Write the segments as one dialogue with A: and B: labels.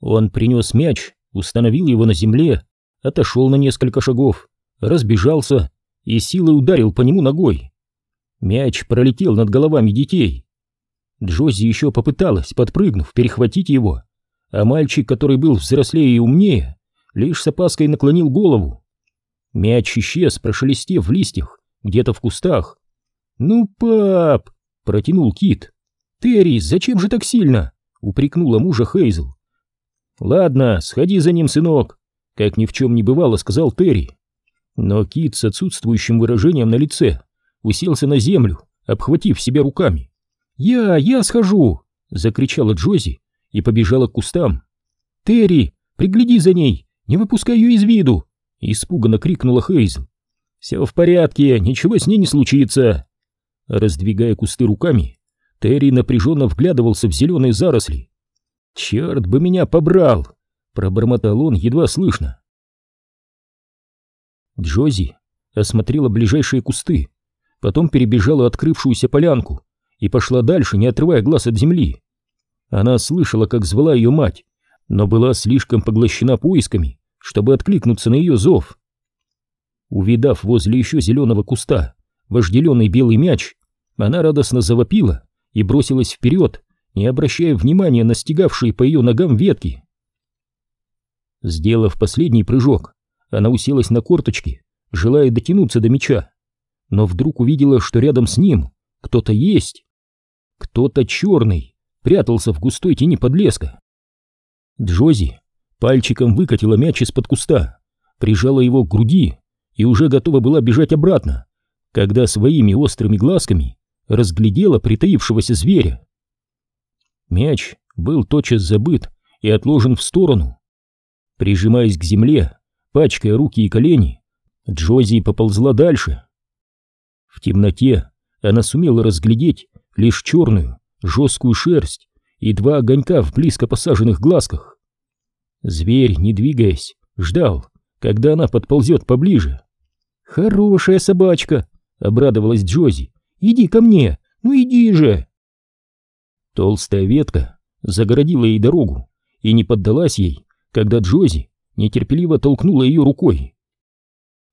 A: Он принес мяч, установил его на земле, отошел на несколько шагов, разбежался и силой ударил по нему ногой. Мяч пролетел над головами детей. Джози еще попыталась, подпрыгнув, перехватить его, а мальчик, который был взрослее и умнее, лишь с опаской наклонил голову. Мяч исчез, прошелестев в листьях, где-то в кустах. «Ну, пап!» — протянул Кит. «Терри, зачем же так сильно?» — упрекнула мужа Хейзл. «Ладно, сходи за ним, сынок», — как ни в чем не бывало, сказал Терри. Но Кит с отсутствующим выражением на лице уселся на землю, обхватив себя руками. «Я, я схожу!» — закричала Джози и побежала к кустам. «Терри, пригляди за ней, не выпускай ее из виду!» — испуганно крикнула Хейзл. «Все в порядке, ничего с ней не случится!» Раздвигая кусты руками, Терри напряженно вглядывался в зеленые заросли. «Черт бы меня побрал!» — пробормотал он едва слышно. Джози осмотрела ближайшие кусты, потом перебежала открывшуюся полянку и пошла дальше, не отрывая глаз от земли. Она слышала, как звала ее мать, но была слишком поглощена поисками, чтобы откликнуться на ее зов. Увидав возле еще зеленого куста вожделенный белый мяч, она радостно завопила и бросилась вперед, не обращая внимания на стегавшие по ее ногам ветки. Сделав последний прыжок, она уселась на корточки, желая дотянуться до меча, но вдруг увидела, что рядом с ним кто-то есть. Кто-то черный прятался в густой тени подлеска. Джози пальчиком выкатила мяч из-под куста, прижала его к груди и уже готова была бежать обратно, когда своими острыми глазками разглядела притаившегося зверя. Мяч был тотчас забыт и отложен в сторону. Прижимаясь к земле, пачкая руки и колени, Джози поползла дальше. В темноте она сумела разглядеть лишь черную, жесткую шерсть и два огонька в близко посаженных глазках. Зверь, не двигаясь, ждал, когда она подползет поближе. «Хорошая собачка!» — обрадовалась Джози. «Иди ко мне! Ну иди же!» Толстая ветка загородила ей дорогу и не поддалась ей, когда Джози нетерпеливо толкнула ее рукой.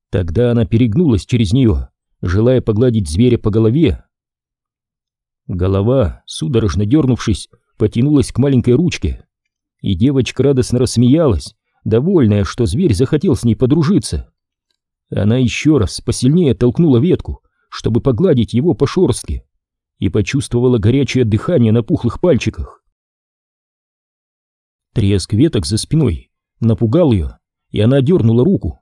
A: Тогда она перегнулась через нее, желая погладить зверя по голове. Голова, судорожно дернувшись, потянулась к маленькой ручке, и девочка радостно рассмеялась, довольная, что зверь захотел с ней подружиться. Она еще раз посильнее толкнула ветку, чтобы погладить его по шорстке, и почувствовала горячее дыхание на пухлых пальчиках. Треск веток за спиной напугал ее, и она дернула руку.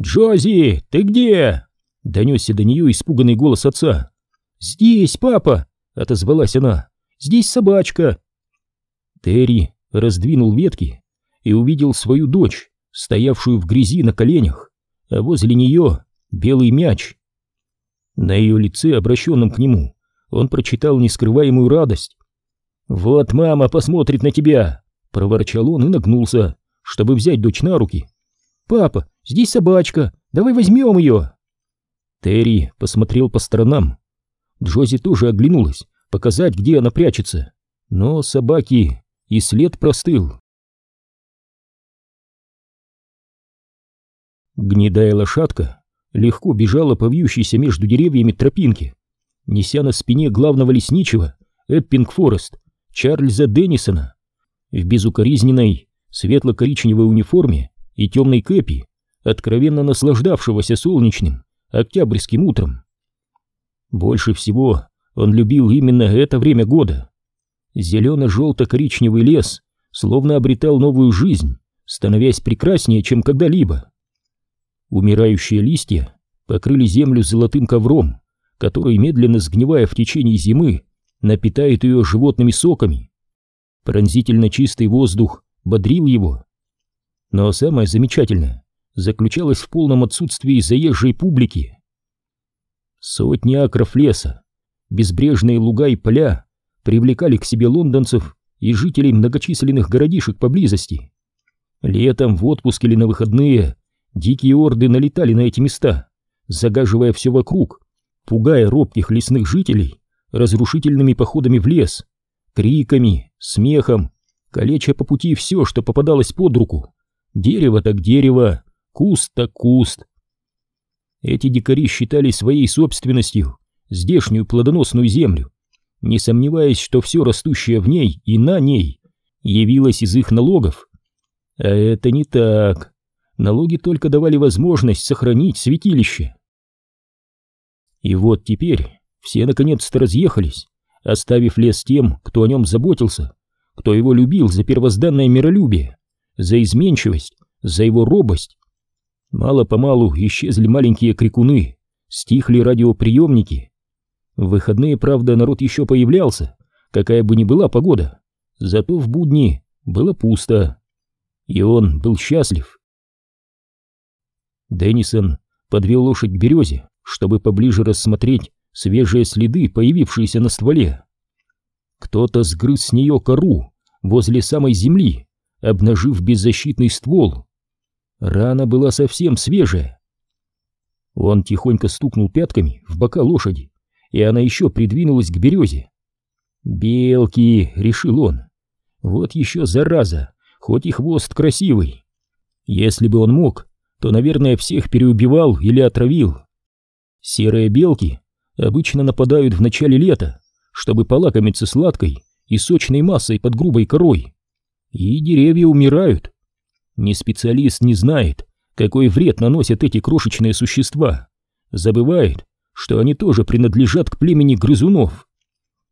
A: «Джози, ты где?» — донесся до нее испуганный голос отца. «Здесь, папа!» — отозвалась она. «Здесь собачка!» Терри раздвинул ветки и увидел свою дочь, стоявшую в грязи на коленях, а возле нее белый мяч. На ее лице, обращенном к нему, он прочитал нескрываемую радость. «Вот мама посмотрит на тебя!» — проворчал он и нагнулся, чтобы взять дочь на руки. «Папа, здесь собачка, давай возьмем ее!» Терри посмотрел по сторонам. Джози тоже оглянулась, показать, где она прячется. Но собаки и след простыл. Гнедая лошадка легко бежала по вьющейся между деревьями тропинке, неся на спине главного лесничего Эппинг Форест Чарльза Деннисона в безукоризненной светло-коричневой униформе и темной кэпи, откровенно наслаждавшегося солнечным октябрьским утром. Больше всего он любил именно это время года. Зелено-желто-коричневый лес словно обретал новую жизнь, становясь прекраснее, чем когда-либо. Умирающие листья покрыли землю золотым ковром, который, медленно сгнивая в течение зимы, напитает ее животными соками. Пронзительно чистый воздух бодрил его. Но самое замечательное заключалось в полном отсутствии заезжей публики. Сотни акров леса, безбрежные луга и поля привлекали к себе лондонцев и жителей многочисленных городишек поблизости. Летом в отпуск или на выходные дикие орды налетали на эти места, загаживая все вокруг, пугая робких лесных жителей разрушительными походами в лес, криками, смехом, калеча по пути все, что попадалось под руку. Дерево так дерево, куст так куст. Эти дикари считали своей собственностью здешнюю плодоносную землю, не сомневаясь, что все растущее в ней и на ней явилось из их налогов. А это не так. Налоги только давали возможность сохранить святилище. И вот теперь все наконец-то разъехались, оставив лес тем, кто о нем заботился, кто его любил за первозданное миролюбие, за изменчивость, за его робость. Мало-помалу исчезли маленькие крикуны, стихли радиоприемники. В выходные, правда, народ еще появлялся, какая бы ни была погода, зато в будни было пусто. И он был счастлив. Деннисон подвел лошадь к березе, чтобы поближе рассмотреть свежие следы, появившиеся на стволе. Кто-то сгрыз с нее кору возле самой земли, обнажив беззащитный ствол. Рана была совсем свежая. Он тихонько стукнул пятками в бока лошади, и она еще придвинулась к березе. «Белки!» — решил он. «Вот еще зараза, хоть и хвост красивый. Если бы он мог, то, наверное, всех переубивал или отравил. Серые белки обычно нападают в начале лета, чтобы полакомиться сладкой и сочной массой под грубой корой. И деревья умирают. Ни специалист не знает, какой вред наносят эти крошечные существа. Забывает, что они тоже принадлежат к племени грызунов.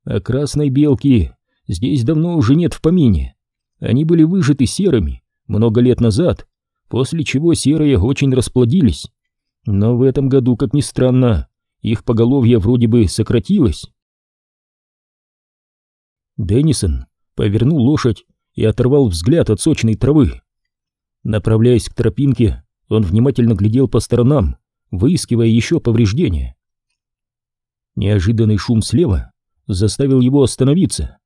A: А красной белки здесь давно уже нет в помине. Они были выжаты серыми много лет назад, после чего серые очень расплодились. Но в этом году, как ни странно, их поголовье вроде бы сократилось. Деннисон повернул лошадь и оторвал взгляд от сочной травы. Направляясь к тропинке, он внимательно глядел по сторонам, выискивая еще повреждения. Неожиданный шум слева заставил его остановиться.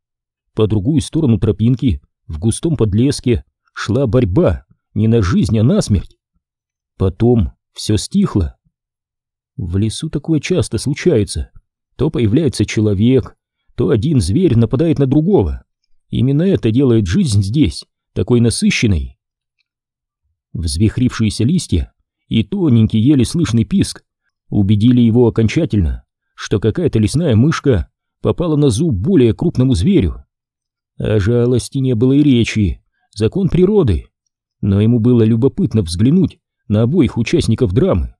A: По другую сторону тропинки, в густом подлеске, шла борьба не на жизнь, а на смерть. Потом все стихло. В лесу такое часто случается. То появляется человек, то один зверь нападает на другого. Именно это делает жизнь здесь такой насыщенной. Взвихрившиеся листья и тоненький еле слышный писк убедили его окончательно, что какая-то лесная мышка попала на зуб более крупному зверю. О жалости не было и речи, закон природы, но ему было любопытно взглянуть на обоих участников драмы.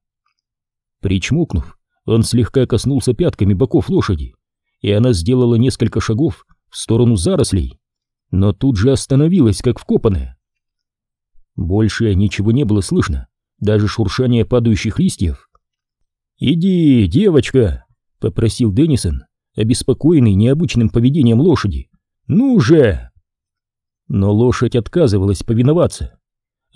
A: Причмокнув, он слегка коснулся пятками боков лошади, и она сделала несколько шагов в сторону зарослей, но тут же остановилась, как вкопанная. Больше ничего не было слышно, даже шуршание падающих листьев. «Иди, девочка!» — попросил Деннисон, обеспокоенный необычным поведением лошади. «Ну же!» Но лошадь отказывалась повиноваться.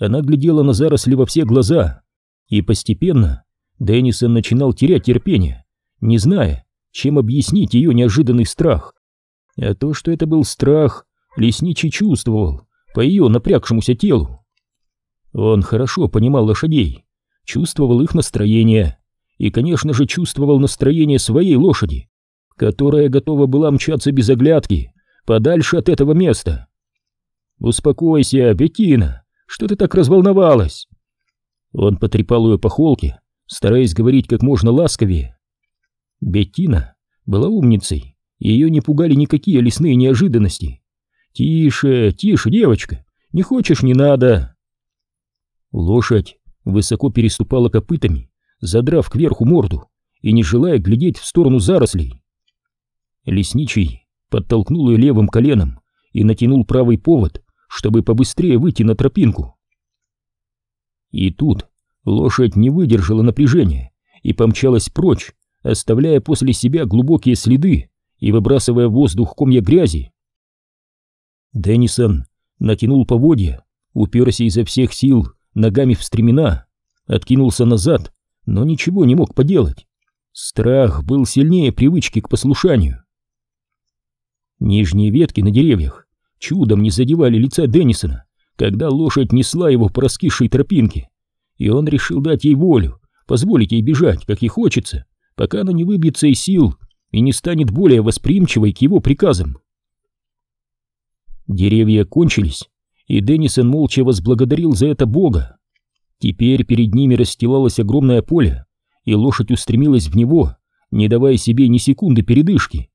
A: Она глядела на заросли во все глаза, и постепенно Деннисон начинал терять терпение, не зная, чем объяснить ее неожиданный страх. А то, что это был страх, лесничий чувствовал по ее напрягшемуся телу. Он хорошо понимал лошадей, чувствовал их настроение и, конечно же, чувствовал настроение своей лошади, которая готова была мчаться без оглядки подальше от этого места. «Успокойся, Беттина!» Что ты так разволновалась?» Он потрепал ее по холке, стараясь говорить как можно ласковее. Беттина была умницей, ее не пугали никакие лесные неожиданности. «Тише, тише, девочка, не хочешь, не надо!» Лошадь высоко переступала копытами, задрав кверху морду и не желая глядеть в сторону зарослей. Лесничий подтолкнул ее левым коленом и натянул правый повод, чтобы побыстрее выйти на тропинку. И тут лошадь не выдержала напряжения и помчалась прочь, оставляя после себя глубокие следы и выбрасывая в воздух комья грязи. Деннисон натянул поводья, уперся изо всех сил ногами в стремена, откинулся назад, но ничего не мог поделать. Страх был сильнее привычки к послушанию. Нижние ветки на деревьях чудом не задевали лица Деннисона, когда лошадь несла его по раскисшей тропинке, и он решил дать ей волю, позволить ей бежать, как ей хочется, пока она не выбьется из сил и не станет более восприимчивой к его приказам. Деревья кончились, и Деннисон молча возблагодарил за это Бога. Теперь перед ними расстилалось огромное поле, и лошадь устремилась в него, не давая себе ни секунды передышки.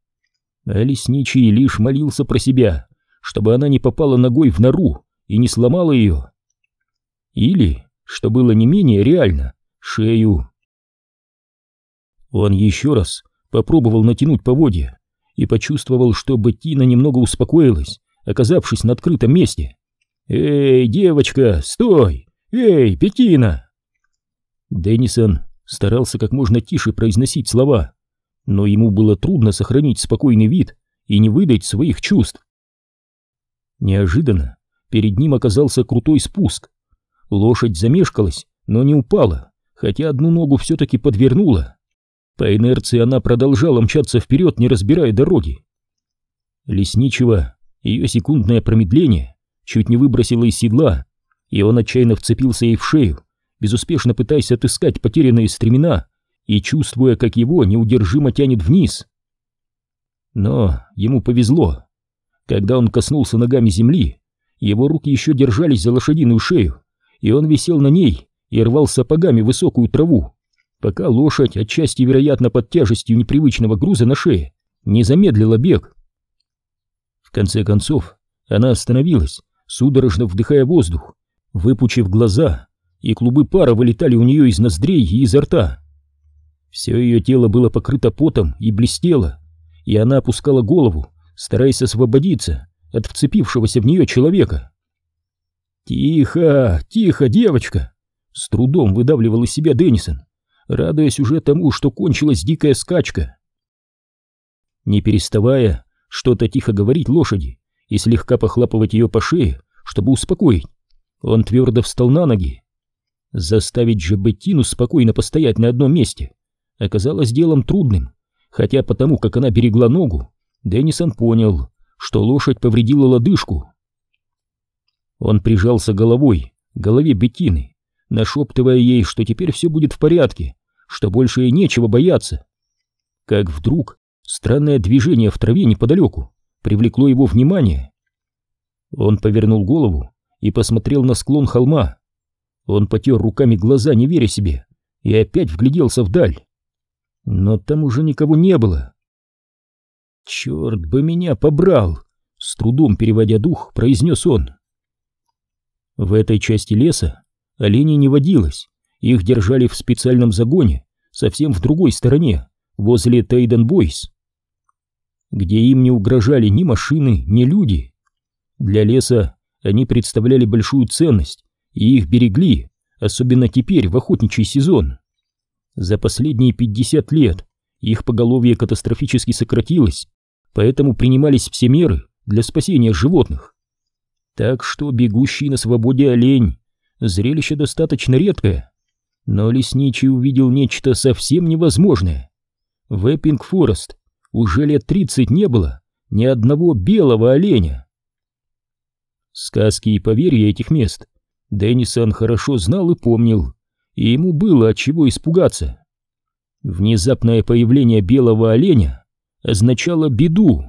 A: А лесничий лишь молился про себя, чтобы она не попала ногой в нору и не сломала ее. Или, что было не менее реально, шею. Он еще раз попробовал натянуть поводья и почувствовал, что Беттина немного успокоилась, оказавшись на открытом месте. «Эй, девочка, стой! Эй, Петина!» Деннисон старался как можно тише произносить слова, но ему было трудно сохранить спокойный вид и не выдать своих чувств. Неожиданно перед ним оказался крутой спуск. Лошадь замешкалась, но не упала, хотя одну ногу все-таки подвернула. По инерции она продолжала мчаться вперед, не разбирая дороги. Лесничего ее секундное промедление чуть не выбросило из седла, и он отчаянно вцепился ей в шею, безуспешно пытаясь отыскать потерянные стремена и чувствуя, как его неудержимо тянет вниз. Но ему повезло. Когда он коснулся ногами земли, его руки еще держались за лошадиную шею, и он висел на ней и рвал сапогами высокую траву, пока лошадь, отчасти вероятно под тяжестью непривычного груза на шее, не замедлила бег. В конце концов, она остановилась, судорожно вдыхая воздух, выпучив глаза и клубы пара вылетали у нее из ноздрей и изо рта. Все ее тело было покрыто потом и блестело, и она опускала голову, стараясь освободиться от вцепившегося в нее человека. «Тихо, тихо, девочка!» — с трудом выдавливал из себя Деннисон, радуясь уже тому, что кончилась дикая скачка. Не переставая, что-то тихо говорить лошади и слегка похлапывать ее по шее, чтобы успокоить, он твердо встал на ноги Заставить же Беттину спокойно постоять на одном месте оказалось делом трудным, хотя потому, как она берегла ногу, Деннисон понял, что лошадь повредила лодыжку. Он прижался головой к голове Беттины, нашептывая ей, что теперь все будет в порядке, что больше ей нечего бояться. Как вдруг странное движение в траве неподалеку привлекло его внимание. Он повернул голову и посмотрел на склон холма, он потер руками глаза, не веря себе, и опять вгляделся вдаль. Но там уже никого не было. «Черт бы меня побрал!» — с трудом переводя дух, произнес он. В этой части леса оленей не водилось, их держали в специальном загоне, совсем в другой стороне, возле Тейден-Бойс, где им не угрожали ни машины, ни люди. Для леса они представляли большую ценность, и их берегли, особенно теперь, в охотничий сезон. За последние 50 лет их поголовье катастрофически сократилось, поэтому принимались все меры для спасения животных. Так что бегущий на свободе олень — зрелище достаточно редкое, но лесничий увидел нечто совсем невозможное. В Эппинг-Форест уже лет 30 не было ни одного белого оленя. Сказки и поверья этих мест Деннисон хорошо знал и помнил, и ему было от чего испугаться. Внезапное появление белого оленя означало беду.